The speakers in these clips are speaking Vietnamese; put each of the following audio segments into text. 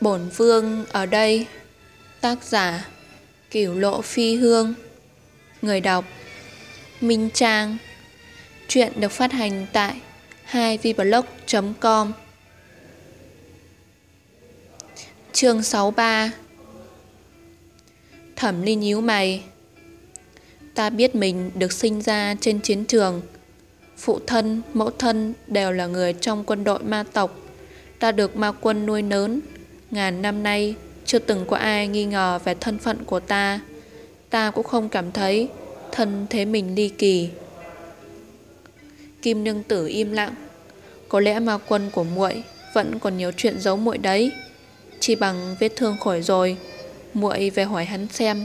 Bổn vương ở đây. Tác giả Cửu lộ phi hương. Người đọc Minh Trang. Chuyện được phát hành tại 2vblog.com Chương 63 Thẩm Ly nhíu mày. Ta biết mình được sinh ra trên chiến trường. Phụ thân, mẫu thân đều là người trong quân đội ma tộc. Ta được ma quân nuôi lớn Ngàn năm nay, chưa từng có ai nghi ngờ về thân phận của ta. Ta cũng không cảm thấy thân thế mình ly kỳ. Kim nương tử im lặng. Có lẽ ma quân của muội Vẫn còn nhiều chuyện giấu muội đấy. Chỉ bằng vết thương khỏi rồi, muội về hỏi hắn xem.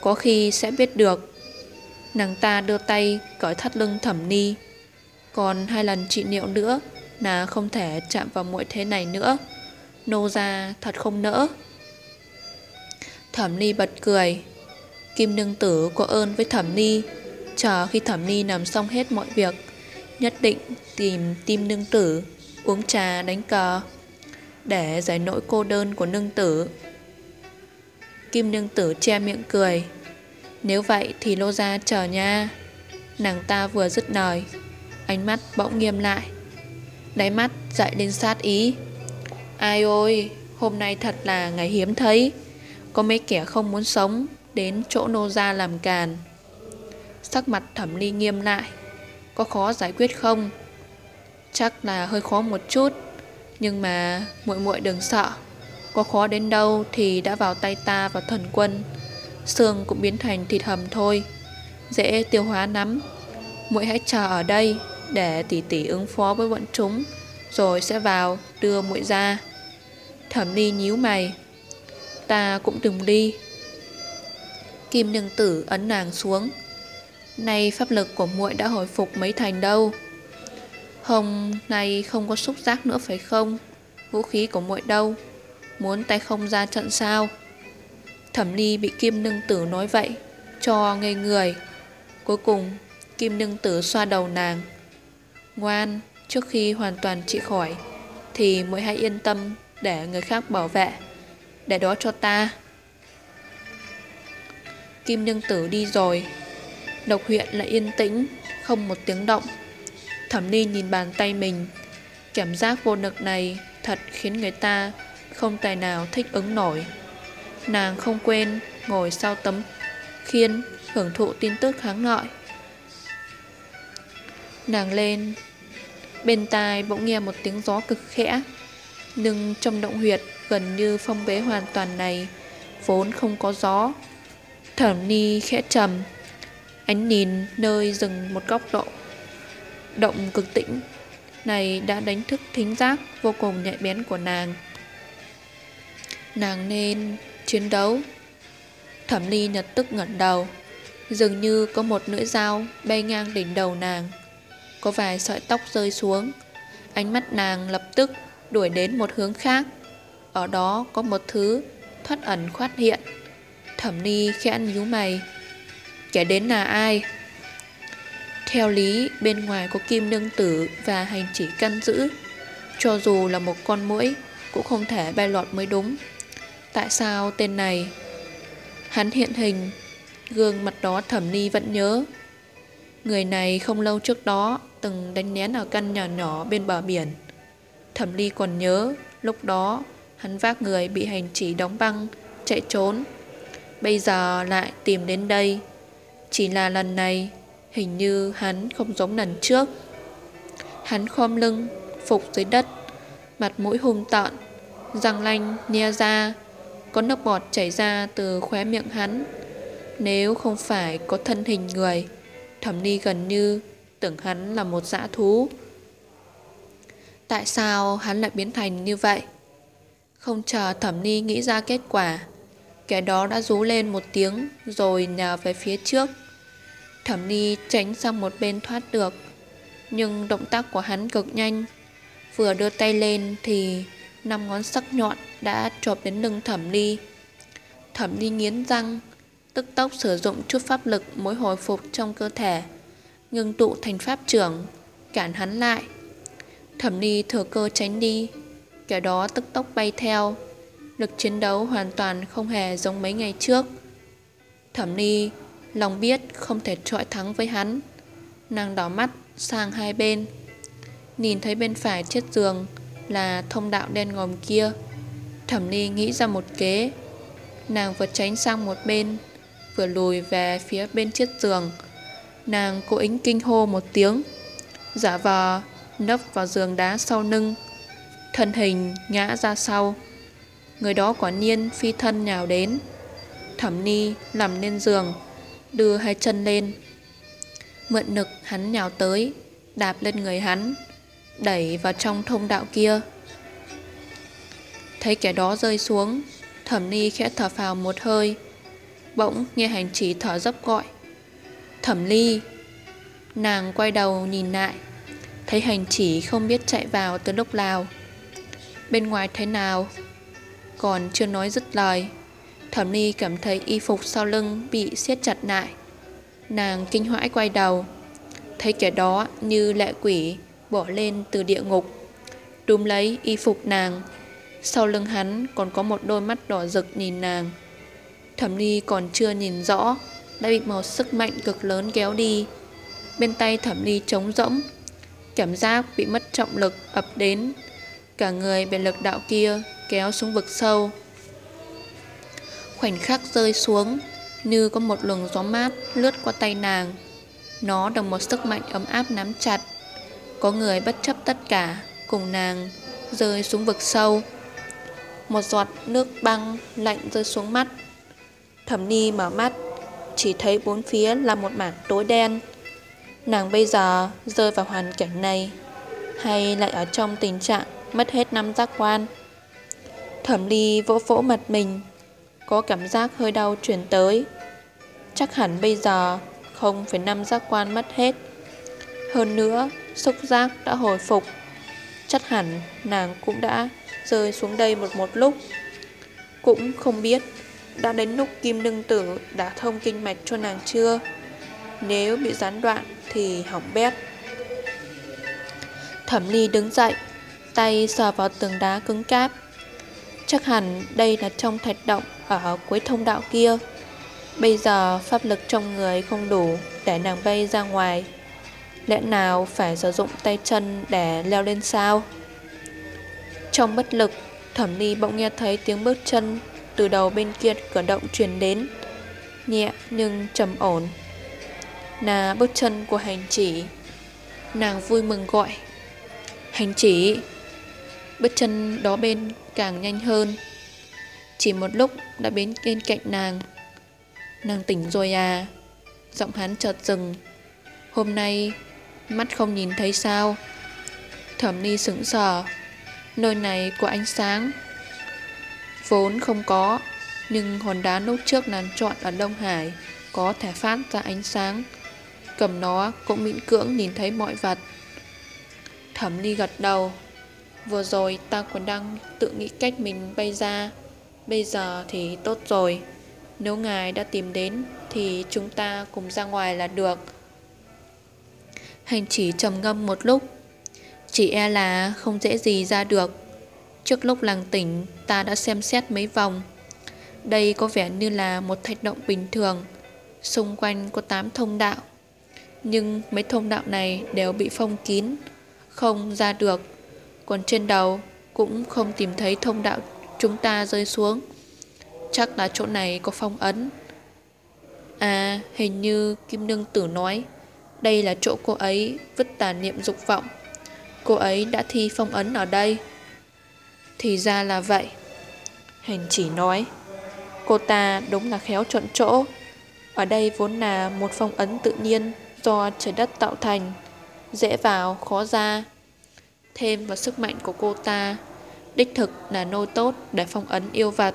Có khi sẽ biết được. Nàng ta đưa tay cởi thắt lưng thẩm ni. Còn hai lần trị liệu nữa, Là không thể chạm vào muội thế này nữa. Nô ra, thật không nỡ. Thẩm ni bật cười. Kim nương tử có ơn với thẩm ni, Chờ khi thẩm ni làm xong hết mọi việc, Nhất định tìm tim nương tử, Uống trà đánh cờ, Để giải nỗi cô đơn của nương tử. Kim nương tử che miệng cười. Nếu vậy thì lô gia chờ nha. Nàng ta vừa dứt lời, Ánh mắt bỗng nghiêm lại. Đáy mắt dậy lên sát ý. Ai ôi, Hôm nay thật là ngày hiếm thấy. Có mấy kẻ không muốn sống Đến chỗ nô gia làm càn. Sắc mặt thẩm ly nghiêm lại. Có khó giải quyết không? Chắc là hơi khó một chút. Nhưng mà muội muội đừng sợ. Có khó đến đâu Thì đã vào tay ta và thần quân. Xương cũng biến thành thịt hầm thôi. Dễ tiêu hóa lắm. Muội hãy chờ ở đây Để tỷ tỷ ứng phó với bọn chúng. Rồi sẽ vào đưa muội ra. Thẩm ly nhíu mày. Ta cũng đừng đi. Kim nương tử ấn nàng xuống. Nay pháp lực của muội đã hồi phục mấy thành đâu? Hôm nay không có xúc giác nữa phải không? Vũ khí của muội đâu? Muốn tay không ra trận sao? Thẩm ly bị kim nương tử nói vậy, Cho ngây người. Cuối cùng, Kim nương tử xoa đầu nàng. Ngoan Trước khi hoàn toàn trị khỏi, Thì mới hãy yên tâm Để người khác bảo vệ. Để đó cho ta. Kim nương tử đi rồi. Độc huyện lại yên tĩnh, Không một tiếng động. Thẩm ni nhìn bàn tay mình. Cảm giác vô lực này Thật khiến người ta không tài nào thích ứng nổi. Nàng không quên Ngồi sau tấm khiên Hưởng thụ tin tức kháng ngọi. Nàng lên Bên tai bỗng nghe một tiếng gió cực khẽ. Nhưng trong động huyệt Gần như phong bế hoàn toàn này, Vốn không có gió. Thẩm ni khẽ trầm, Ánh nhìn nơi dừng một góc độ Động cực tĩnh. Này đã đánh thức thính giác Vô cùng nhạy bén của nàng. Nàng nên chiến đấu. Thẩm ly nhật tức ngẩn đầu, Dường như có một lưỡi dao Bay ngang đỉnh đầu nàng. Có vài sợi tóc rơi xuống. Ánh mắt nàng lập tức Đuổi đến một hướng khác. Ở đó có một thứ Thoát ẩn khoát hiện. Thẩm ni khẽ nhíu mày. Kẻ đến là ai? Theo lý, bên ngoài có kim nương tử Và hành chỉ căn giữ. Cho dù là một con mũi Cũng không thể bay lọt mới đúng. Tại sao tên này? Hắn hiện hình, Gương mặt đó thẩm ni vẫn nhớ. Người này không lâu trước đó Từng đánh nén ở căn nhà nhỏ bên bờ biển. Thẩm ly còn nhớ, Lúc đó, hắn vác người bị hành chỉ đóng băng, Chạy trốn. Bây giờ lại tìm đến đây. Chỉ là lần này, Hình như hắn không giống lần trước. Hắn khom lưng, Phục dưới đất, Mặt mũi hung tợn, Răng lanh, nhe ra, Có nước bọt chảy ra từ khóe miệng hắn. Nếu không phải có thân hình người, Thẩm ni gần như Tưởng hắn là một dã thú. Tại sao hắn lại biến thành như vậy? Không chờ thẩm ni nghĩ ra kết quả, Kẻ đó đã rú lên một tiếng Rồi nhào về phía trước. Thẩm ni tránh sang một bên thoát được, Nhưng động tác của hắn cực nhanh. Vừa đưa tay lên Thì năm ngón sắc nhọn Đã chộp đến lưng thẩm ni. Thẩm ni nghiến răng, Tức tốc sử dụng chút pháp lực mới hồi phục trong cơ thể. Ngưng tụ thành pháp trưởng Cản hắn lại. Thẩm ly thừa cơ tránh đi, Kẻ đó tức tốc bay theo. Lực chiến đấu hoàn toàn không hề giống mấy ngày trước. Thẩm Ni lòng biết không thể trọi thắng với hắn. Nàng đỏ mắt sang hai bên, Nhìn thấy bên phải chiếc giường Là thông đạo đen ngòm kia. Thẩm Ni nghĩ ra một kế. Nàng vừa tránh sang một bên, Vừa lùi về phía bên chiếc giường. Nàng cố ính kinh hô một tiếng. Giả vờ nấp vào giường đá sau lưng, Thân hình ngã ra sau. Người đó quả nhiên phi thân nhào đến, Thẩm ni nằm lên giường, Đưa hai chân lên. Mượn nực hắn nhào tới, Đạp lên người hắn, Đẩy vào trong thông đạo kia. Thấy kẻ đó rơi xuống, Thẩm ni khẽ thở phào một hơi, Bỗng nghe hành chỉ thở dấp gọi. Thẩm ly. Nàng quay đầu nhìn lại, Thấy hành chỉ không biết chạy vào từ lúc nào. Bên ngoài thế nào? Còn chưa nói dứt lời, Thẩm ly cảm thấy y phục sau lưng bị siết chặt lại. Nàng kinh hoãi quay đầu, Thấy kẻ đó như lệ quỷ Bỏ lên từ địa ngục. Đúm lấy y phục nàng, Sau lưng hắn còn có một đôi mắt đỏ rực nhìn nàng. Thẩm ly còn chưa nhìn rõ đã bị một sức mạnh cực lớn kéo đi. Bên tay thẩm ly trống rỗng. Cảm giác bị mất trọng lực ập đến. Cả người bị lực đạo kia kéo xuống vực sâu. Khoảnh khắc rơi xuống, Như có một luồng gió mát lướt qua tay nàng. Nó đồng một sức mạnh ấm áp nắm chặt. Có người bất chấp tất cả, Cùng nàng rơi xuống vực sâu. Một giọt nước băng lạnh rơi xuống mắt. Thẩm Ni mở mắt chỉ thấy bốn phía là một mảng tối đen. Nàng bây giờ rơi vào hoàn cảnh này, Hay lại ở trong tình trạng mất hết năm giác quan. Thẩm ly vỗ vỗ mặt mình, Có cảm giác hơi đau chuyển tới. Chắc hẳn bây giờ không phải năm giác quan mất hết. Hơn nữa, xúc giác đã hồi phục. Chắc hẳn nàng cũng đã rơi xuống đây một một lúc. Cũng không biết đã đến lúc kim nương tử đã thông kinh mạch cho nàng chưa? Nếu bị gián đoạn thì hỏng bét. Thẩm ly đứng dậy, Tay sờ vào tường đá cứng cáp. Chắc hẳn đây là trong thạch động Ở cuối thông đạo kia. Bây giờ pháp lực trong người không đủ Để nàng bay ra ngoài. Lẽ nào phải sử dụng tay chân Để leo lên sao? Trong bất lực, Thẩm ly bỗng nghe thấy tiếng bước chân từ đầu bên kia cửa động truyền đến. Nhẹ nhưng trầm ổn. Là bước chân của hành chỉ. Nàng vui mừng gọi. Hành chỉ, Bước chân đó bên càng nhanh hơn. Chỉ một lúc đã đến bên cạnh nàng. Nàng tỉnh rồi à? Giọng hắn chợt dừng. Hôm nay, Mắt không nhìn thấy sao? Thẩm ni sững sờ. Nơi này có ánh sáng. Vốn không có, Nhưng hòn đá lúc trước nàng chọn ở Đông Hải Có thể phát ra ánh sáng. Cầm nó cũng miễn cưỡng nhìn thấy mọi vật. Thẩm ly gật đầu. Vừa rồi ta còn đang tự nghĩ cách mình bay ra. Bây giờ thì tốt rồi. Nếu ngài đã tìm đến Thì chúng ta cùng ra ngoài là được. Hành chỉ trầm ngâm một lúc. Chỉ e là không dễ gì ra được. Trước lúc làng tỉnh, Ta đã xem xét mấy vòng. Đây có vẻ như là một thạch động bình thường, Xung quanh có 8 thông đạo. Nhưng mấy thông đạo này đều bị phong kín, Không ra được. Còn trên đầu cũng không tìm thấy thông đạo chúng ta rơi xuống. Chắc là chỗ này có phong ấn. À hình như Kim Nương Tử nói, Đây là chỗ cô ấy vứt tàn niệm dục vọng. Cô ấy đã thi phong ấn ở đây. Thì ra là vậy Hành chỉ nói Cô ta đúng là khéo chọn chỗ Ở đây vốn là một phong ấn tự nhiên do trời đất tạo thành, dễ vào, khó ra. Thêm vào sức mạnh của cô ta, đích thực là nô tốt để phong ấn yêu vật.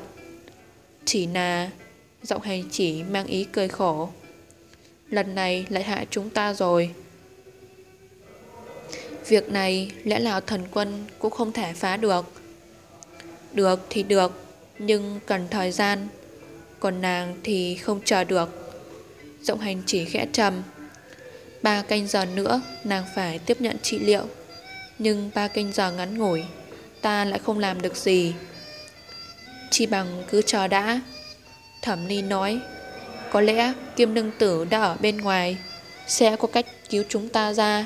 Chỉ là giọng hành chỉ mang ý cười khổ. Lần này lại hại chúng ta rồi. Việc này lẽ nào thần quân cũng không thể phá được. Được thì được, nhưng cần thời gian. Còn nàng thì không chờ được. Giọng hành chỉ khẽ trầm. Ba canh giờ nữa nàng phải tiếp nhận trị liệu Nhưng ba canh giờ ngắn ngủi Ta lại không làm được gì Chi bằng cứ chờ đã Thẩm Ni nói Có lẽ Kim Nương Tử đã ở bên ngoài Sẽ có cách cứu chúng ta ra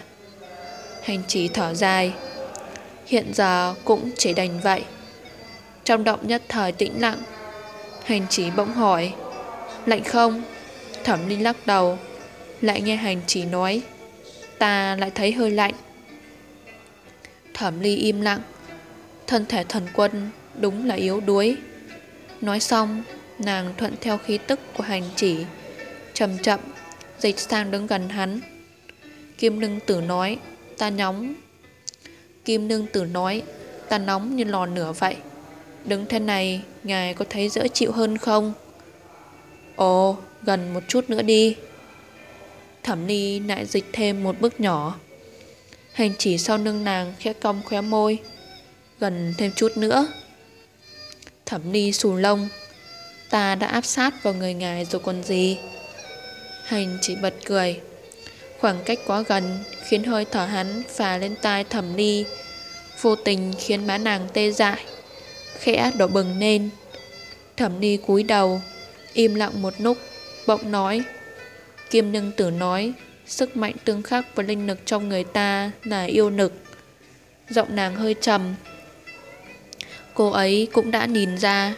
Hành chỉ thở dài Hiện giờ cũng chỉ đành vậy trong động nhất thời tĩnh lặng. Hành chỉ bỗng hỏi, Lạnh không? Thẩm Linh lắc đầu, Lại nghe hành chỉ nói, Ta lại thấy hơi lạnh. Thẩm ly im lặng, Thân thể thần quân đúng là yếu đuối. Nói xong, Nàng thuận theo khí tức của hành chỉ Chậm chậm Dịch sang đứng gần hắn. Kim nương tử nói, Ta nóng. Kim nương tử nói, Ta nóng như lò nửa vậy. Đứng thế này, Ngài có thấy dễ chịu hơn không? Ồ, Gần một chút nữa đi. Thẩm ni lại dịch thêm một bước nhỏ. Hành chỉ sau lưng nàng khẽ cong khóe môi. Gần thêm chút nữa. Thẩm ni xù lông. Ta đã áp sát vào người ngài rồi còn gì? Hành chỉ bật cười. Khoảng cách quá gần Khiến hơi thở hắn phà lên tai thẩm ni. Vô tình khiến má nàng tê dại. Khẽ đỏ bừng lên. Thẩm ni cúi đầu, Im lặng một lúc, Bỗng nói Kim nương tử nói, Sức mạnh tương khắc với linh lực trong người ta là yêu lực. Giọng nàng hơi trầm. Cô ấy cũng đã nhìn ra,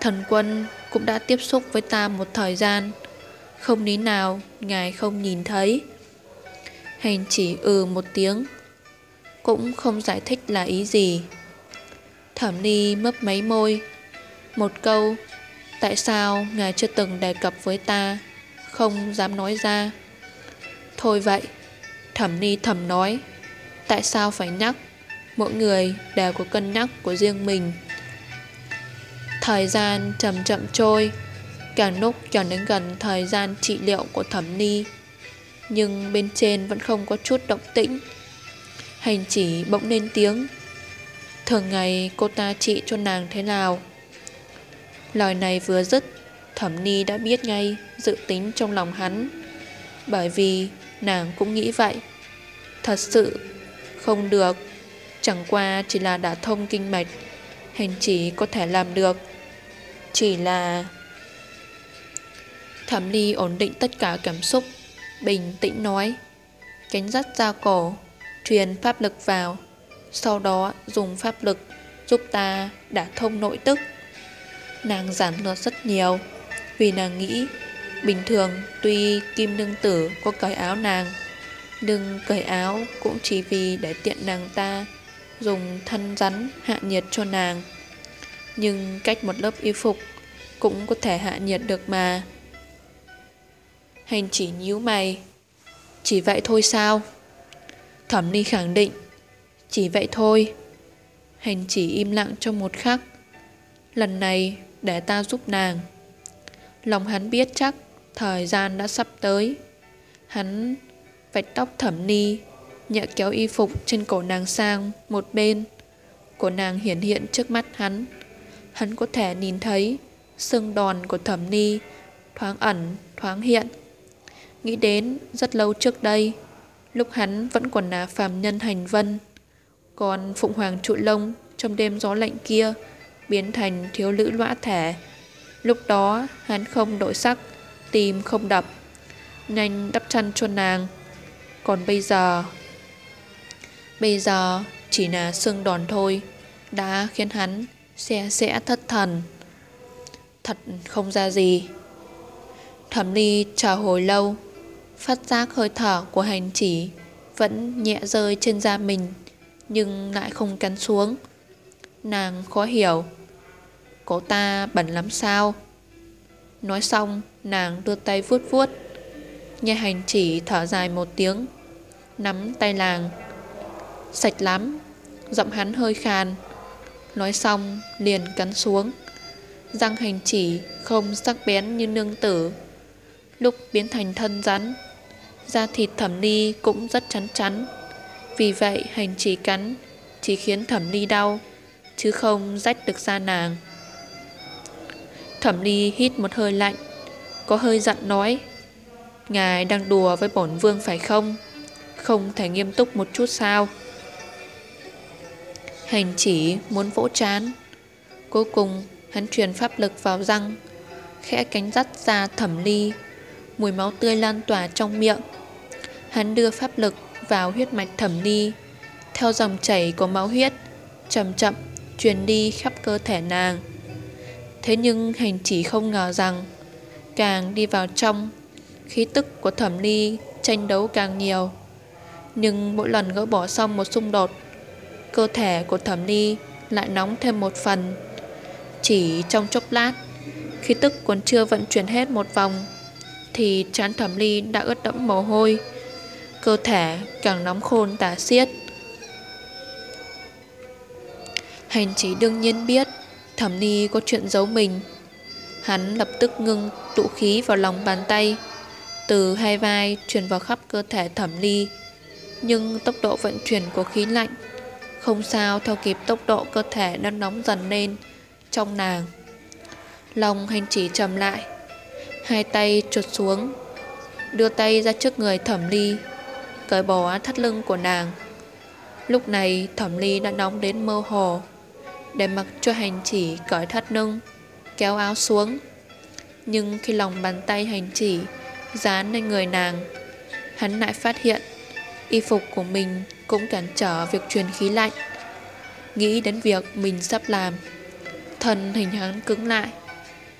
Thần quân cũng đã tiếp xúc với ta một thời gian. Không lý nào, Ngài không nhìn thấy. Hành chỉ ừ một tiếng, Cũng không giải thích là ý gì. Thẩm ni mấp mấy môi. Một câu, Tại sao Ngài chưa từng đề cập với ta? Không dám nói ra. Thôi vậy Thẩm ni thầm nói, Tại sao phải nhắc? Mỗi người đều có cân nhắc của riêng mình. Thời gian chậm chậm trôi, Càng lúc càng đến gần thời gian trị liệu của thẩm ni, Nhưng bên trên vẫn không có chút động tĩnh. Hành chỉ bỗng lên tiếng Thường ngày cô ta trị cho nàng thế nào? Lời này vừa dứt, Thẩm ni đã biết ngay dự tính trong lòng hắn. Bởi vì nàng cũng nghĩ vậy. Thật sự không được. Chẳng qua chỉ là đã thông kinh mạch Hành chỉ có thể làm được. Chỉ là Thẩm Ni ổn định tất cả cảm xúc, Bình tĩnh nói. Cánh dắt ra cổ, Truyền pháp lực vào. Sau đó, dùng pháp lực Giúp ta đã thông nội tức. Nàng giản lược rất nhiều, Vì nàng nghĩ Bình thường tuy kim nương tử có cởi áo nàng, Nhưng cởi áo cũng chỉ vì để tiện nàng ta Dùng thân rắn hạ nhiệt cho nàng. Nhưng cách một lớp y phục Cũng có thể hạ nhiệt được mà. Hành chỉ nhíu mày. Chỉ vậy thôi sao? Thẩm ni khẳng định. Chỉ vậy thôi. Hành chỉ im lặng trong một khắc. Lần này để ta giúp nàng. Lòng hắn biết chắc Thời gian đã sắp tới. Hắn vạch tóc thẩm ni Nhẹ kéo y phục trên cổ nàng sang Một bên. Cổ nàng hiển hiện trước mắt hắn. Hắn có thể nhìn thấy Xương đòn của thẩm ni Thoáng ẩn, thoáng hiện. Nghĩ đến rất lâu trước đây Lúc hắn vẫn còn là phàm nhân hành vân còn Phụng Hoàng trụ lông Trong đêm gió lạnh kia Biến thành thiếu nữ lõa thể Lúc đó, hắn không đổi sắc, Tim không đập, Nhanh đắp chăn cho nàng. Còn bây giờ Bây giờ chỉ là xương đòn thôi, Đã khiến hắn Sẽ sẽ thất thần. Thật không ra gì. Thẩm ly chờ hồi lâu, Phát giác hơi thở của hành chỉ Vẫn nhẹ rơi trên da mình. Nhưng lại không cắn xuống. Nàng khó hiểu Cổ ta bẩn lắm sao? Nói xong, Nàng đưa tay vuốt vuốt nhà hành chỉ thở dài một tiếng, Nắm tay làng Sạch lắm. Giọng hắn hơi khàn. Nói xong, liền cắn xuống. Răng hành chỉ không sắc bén như nương tử. Lúc biến thành thân rắn, Da thịt thẩm ni cũng rất chắn chắn. Vì vậy hành chỉ cắn Chỉ khiến thẩm ly đau, Chứ không rách được da nàng. Thẩm ly hít một hơi lạnh, Có hơi giận nói, Ngài đang đùa với bổn vương phải không? Không thể nghiêm túc một chút sao? Hành chỉ muốn vỗ chán, Cuối cùng Hắn truyền pháp lực vào răng, Khẽ cánh dắt ra thẩm ly, Mùi máu tươi lan tỏa trong miệng. Hắn đưa pháp lực vào huyết mạch thẩm ni. Theo dòng chảy của máu huyết, Chậm chậm truyền đi khắp cơ thể nàng. Thế nhưng hành chỉ không ngờ rằng, Càng đi vào trong, Khí tức của thẩm ly tranh đấu càng nhiều. Nhưng mỗi lần gỡ bỏ xong một xung đột, Cơ thể của thẩm ly lại nóng thêm một phần. Chỉ trong chốc lát, Khí tức còn chưa vận chuyển hết một vòng, Thì chán thẩm ly đã ướt đẫm mồ hôi. Cơ thể càng nóng khôn tả xiết. Hành trí đương nhiên biết Thẩm ni có chuyện giấu mình. Hắn lập tức ngưng tụ khí vào lòng bàn tay Từ hai vai truyền vào khắp cơ thể thẩm ni, Nhưng tốc độ vận chuyển của khí lạnh Không sao theo kịp tốc độ cơ thể đang nóng dần lên Trong nàng. Lòng hành chỉ trầm lại Hai tay trượt xuống Đưa tay ra trước người thẩm ly Cởi bỏ thắt lưng của nàng. Lúc này, thẩm ly đã nóng đến mơ hồ, Để mặc cho hành chỉ cởi thắt lưng, Kéo áo xuống. Nhưng khi lòng bàn tay hành chỉ Dán lên người nàng, Hắn lại phát hiện Y phục của mình cũng cản trở việc truyền khí lạnh. Nghĩ đến việc mình sắp làm Thần hình hắn cứng lại,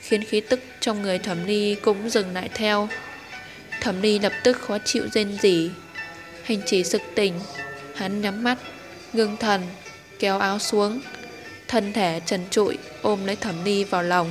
Khiến khí tức trong người thẩm ly cũng dừng lại theo. Thẩm ly lập tức khó chịu rên rỉ. Hành chỉ sực tỉnh. Hắn nhắm mắt, Ngưng thần, Kéo áo xuống. Thân thể trần trụi, ôm lấy thẩm ni vào lòng.